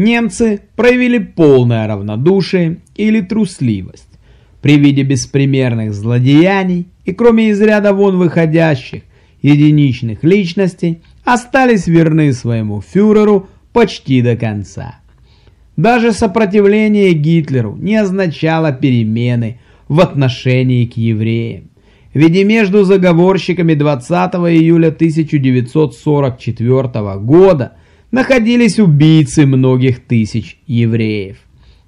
Немцы проявили полное равнодушие или трусливость при виде беспримерных злодеяний и кроме из ряда вон выходящих единичных личностей остались верны своему фюреру почти до конца. Даже сопротивление Гитлеру не означало перемены в отношении к евреям. Ведь и между заговорщиками 20 июля 1944 года находились убийцы многих тысяч евреев.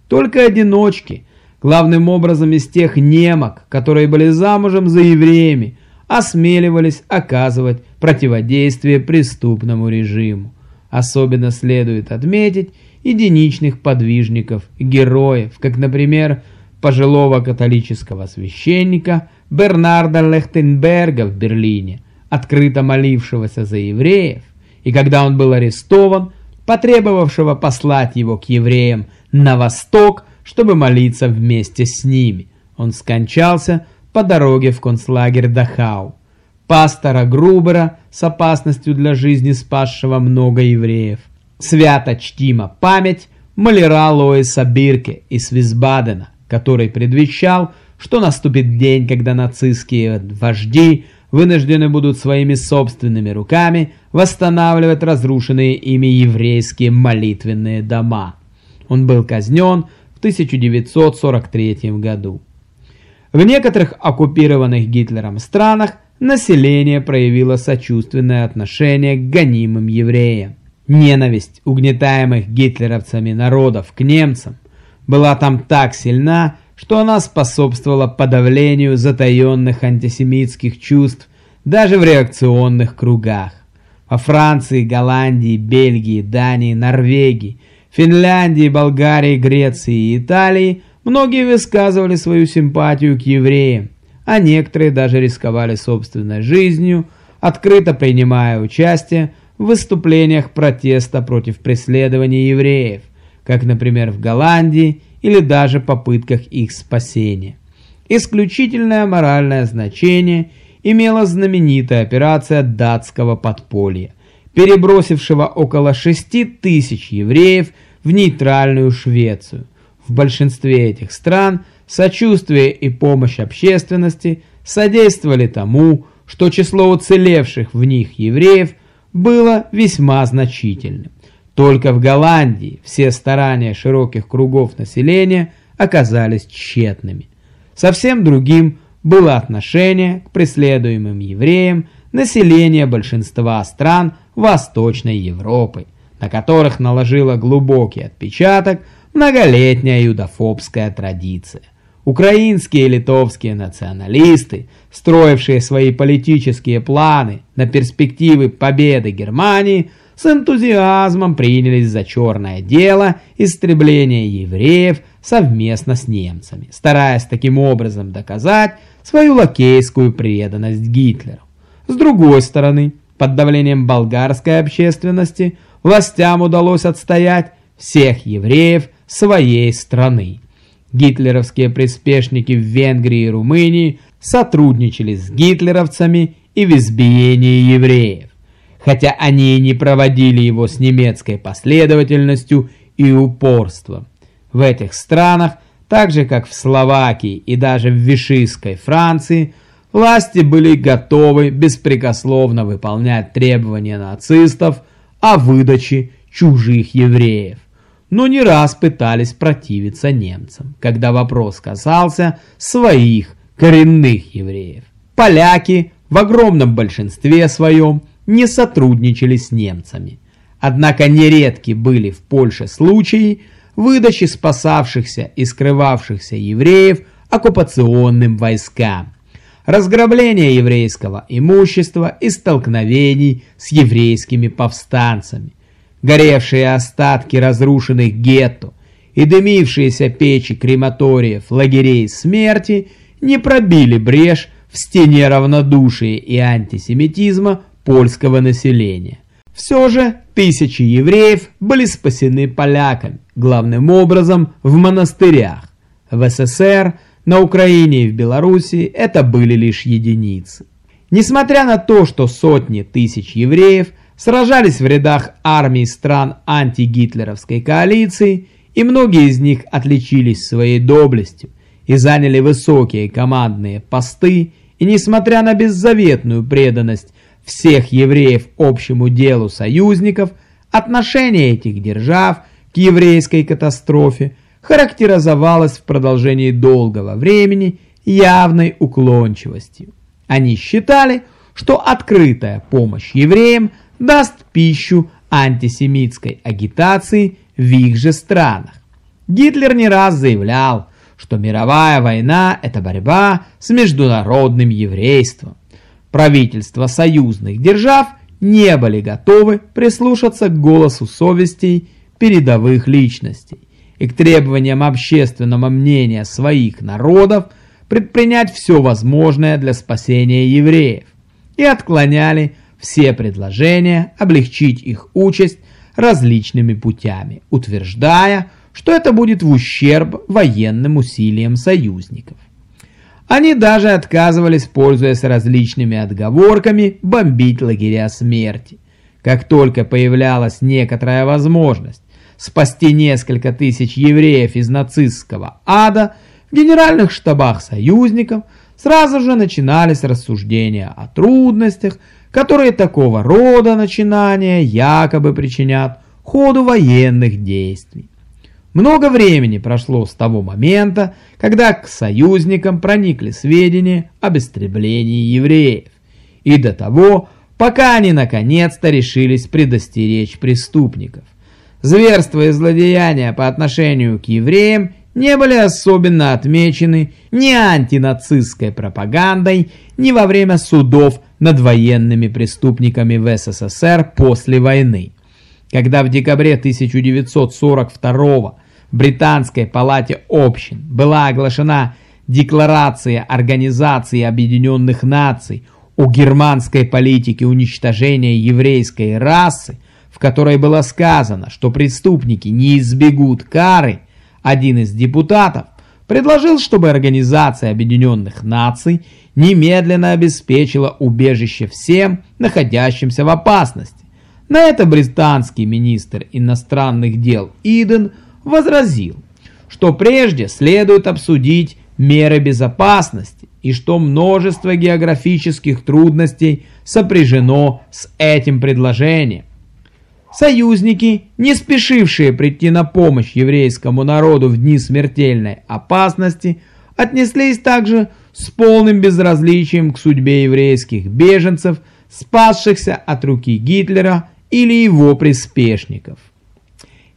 Только одиночки, главным образом из тех немок, которые были замужем за евреями, осмеливались оказывать противодействие преступному режиму. Особенно следует отметить единичных подвижников, героев, как, например, пожилого католического священника Бернарда Лехтенберга в Берлине, открыто молившегося за евреев, и когда он был арестован, потребовавшего послать его к евреям на восток, чтобы молиться вместе с ними. Он скончался по дороге в концлагерь Дахау. Пастора Грубера с опасностью для жизни спасшего много евреев. Свято чтима память маляра Лоиса Бирке из Висбадена, который предвещал, что наступит день, когда нацистские вожди вынуждены будут своими собственными руками восстанавливать разрушенные ими еврейские молитвенные дома. Он был казнен в 1943 году. В некоторых оккупированных Гитлером странах население проявило сочувственное отношение к гонимым евреям. Ненависть угнетаемых гитлеровцами народов к немцам была там так сильна, что она способствовала подавлению затаенных антисемитских чувств даже в реакционных кругах. Во Франции, Голландии, Бельгии, Дании, Норвегии, Финляндии, Болгарии, Греции и Италии многие высказывали свою симпатию к евреям, а некоторые даже рисковали собственной жизнью, открыто принимая участие в выступлениях протеста против преследования евреев, как, например, в Голландии или даже попытках их спасения. Исключительное моральное значение имела знаменитая операция датского подполья, перебросившего около 6 тысяч евреев в нейтральную Швецию. В большинстве этих стран сочувствие и помощь общественности содействовали тому, что число уцелевших в них евреев было весьма значительным. Только в Голландии все старания широких кругов населения оказались тщетными. Совсем другим было отношение к преследуемым евреям населения большинства стран Восточной Европы, на которых наложила глубокий отпечаток многолетняя юдофобская традиция. Украинские и литовские националисты, строившие свои политические планы на перспективы победы Германии – с энтузиазмом принялись за черное дело истребления евреев совместно с немцами, стараясь таким образом доказать свою лакейскую преданность Гитлеру. С другой стороны, под давлением болгарской общественности властям удалось отстоять всех евреев своей страны. Гитлеровские приспешники в Венгрии и Румынии сотрудничали с гитлеровцами и в избиении евреев хотя они и не проводили его с немецкой последовательностью и упорством. В этих странах, так же как в Словакии и даже в Вишистской Франции, власти были готовы беспрекословно выполнять требования нацистов о выдаче чужих евреев, но не раз пытались противиться немцам, когда вопрос касался своих коренных евреев. Поляки в огромном большинстве своем не сотрудничали с немцами. Однако нередки были в Польше случаи выдачи спасавшихся и скрывавшихся евреев оккупационным войскам, разграбления еврейского имущества и столкновений с еврейскими повстанцами, горевшие остатки разрушенных гетто и дымившиеся печи крематориев лагерей смерти не пробили брешь в стене равнодушия и антисемитизма польского населения. Все же тысячи евреев были спасены поляками, главным образом в монастырях. В СССР, на Украине и в Белоруссии это были лишь единицы. Несмотря на то, что сотни тысяч евреев сражались в рядах армий стран антигитлеровской коалиции, и многие из них отличились своей доблестью и заняли высокие командные посты, и несмотря на беззаветную преданность всех евреев общему делу союзников, отношение этих держав к еврейской катастрофе характеризовалось в продолжении долгого времени явной уклончивостью. Они считали, что открытая помощь евреям даст пищу антисемитской агитации в их же странах. Гитлер не раз заявлял, что мировая война – это борьба с международным еврейством. Правительства союзных держав не были готовы прислушаться к голосу совестей передовых личностей и к требованиям общественного мнения своих народов предпринять все возможное для спасения евреев и отклоняли все предложения облегчить их участь различными путями, утверждая, что это будет в ущерб военным усилиям союзников. Они даже отказывались, пользуясь различными отговорками, бомбить лагеря смерти. Как только появлялась некоторая возможность спасти несколько тысяч евреев из нацистского ада, в генеральных штабах союзников сразу же начинались рассуждения о трудностях, которые такого рода начинания якобы причинят ходу военных действий. Много времени прошло с того момента, когда к союзникам проникли сведения об истреблении евреев, и до того, пока они наконец-то решились предостеречь преступников. Зверства и злодеяния по отношению к евреям не были особенно отмечены ни антинацистской пропагандой, ни во время судов над военными преступниками в СССР после войны. Когда в декабре 1942 в Британской палате общин была оглашена Декларация Организации Объединенных Наций о германской политике уничтожения еврейской расы, в которой было сказано, что преступники не избегут кары, один из депутатов предложил, чтобы Организация Объединенных Наций немедленно обеспечила убежище всем, находящимся в опасности. На это британский министр иностранных дел Иден возразил, что прежде следует обсудить меры безопасности и что множество географических трудностей сопряжено с этим предложением. Союзники, не спешившие прийти на помощь еврейскому народу в дни смертельной опасности, отнеслись также с полным безразличием к судьбе еврейских беженцев, спасшихся от руки Гитлера или его приспешников.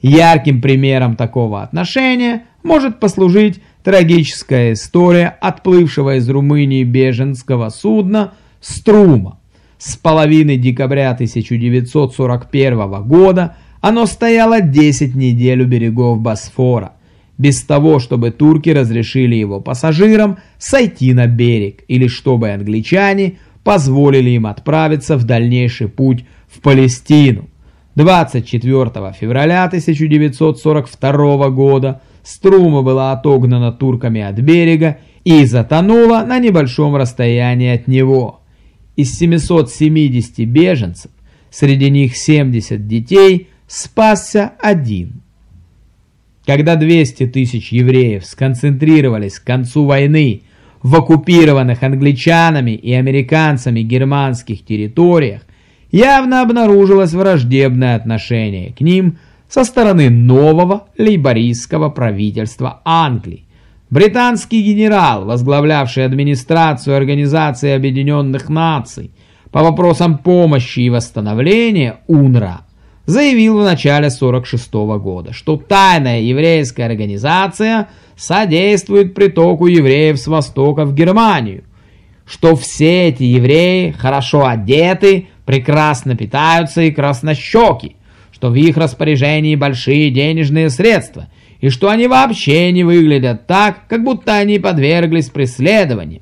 Ярким примером такого отношения может послужить трагическая история отплывшего из Румынии беженского судна «Струма». С половины декабря 1941 года оно стояло 10 недель у берегов Босфора, без того, чтобы турки разрешили его пассажирам сойти на берег или чтобы англичане позволили им отправиться в дальнейший путь в Палестину. 24 февраля 1942 года Струма была отогнана турками от берега и затонула на небольшом расстоянии от него. Из 770 беженцев, среди них 70 детей, спасся один. Когда 200 тысяч евреев сконцентрировались к концу войны в оккупированных англичанами и американцами германских территориях, явно обнаружилось враждебное отношение к ним со стороны нового лейбористского правительства Англии. Британский генерал, возглавлявший администрацию Организации Объединенных Наций по вопросам помощи и восстановления УНРА, заявил в начале 1946 года, что тайная еврейская организация содействует притоку евреев с Востока в Германию, что все эти евреи хорошо одеты, прекрасно питаются и краснощеки, что в их распоряжении большие денежные средства, и что они вообще не выглядят так, как будто они подверглись преследованию.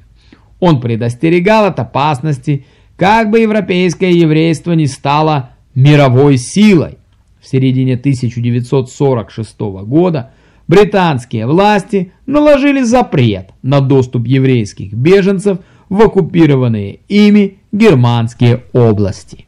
Он предостерегал от опасности, как бы европейское еврейство не стало мировой силой. В середине 1946 года британские власти наложили запрет на доступ еврейских беженцев в оккупированные ими германские области.